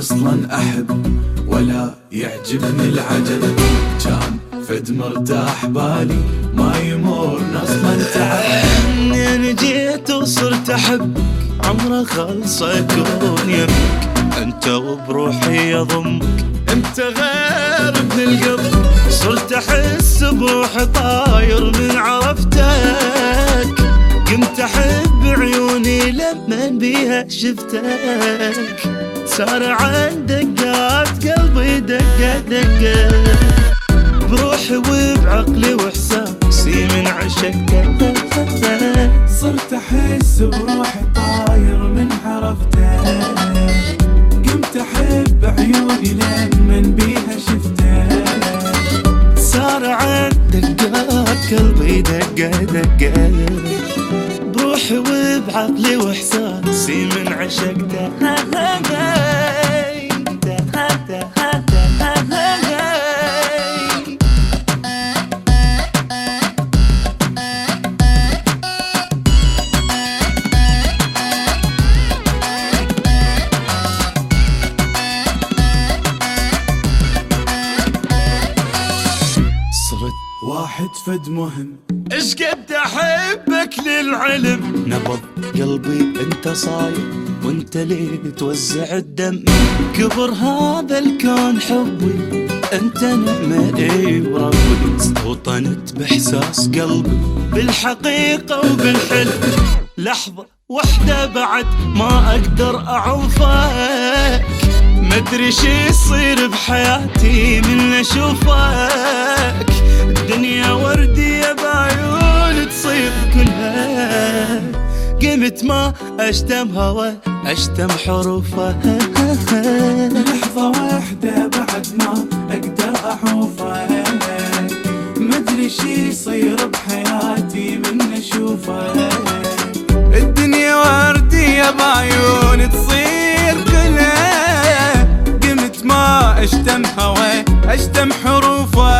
أصلا أحب ولا يعجبني العجب. كان فد مرتاح بالي ما يمر وصرت احبك عمره خلص اكون يمك. أنت وبروحي اضمك أنت غير ابن القلب. صرت أحس بروحي طاير من عرفتك. قمت أحب عيوني لما بيها شفتك. صار عن قلبي دقة دقة. بروحي وبعقلي وإحساسي من عشقك واحد فد مهم. إيش قد أحبك للعلم؟ نبض قلبي أنت صاير وأنت ليه توزع الدم؟ كبر هذا الكون حبي أنت نعمة اي وربي استوطنت بإحساس قلبي. بالحقيقة وبالحلم. لحظة واحدة بعد ما أقدر أعوفك. مدري شي يصير بحياتي من أشوفك. قمت ما أشتم هوا أشتم حروفها لحظة واحدة بعد ما أقدر احوفك مدري شي يصير بحياتي من اشوفك الدنيا وردية بعيوني تصير كلها. قمت ما أشتم هوا أشتم حروفك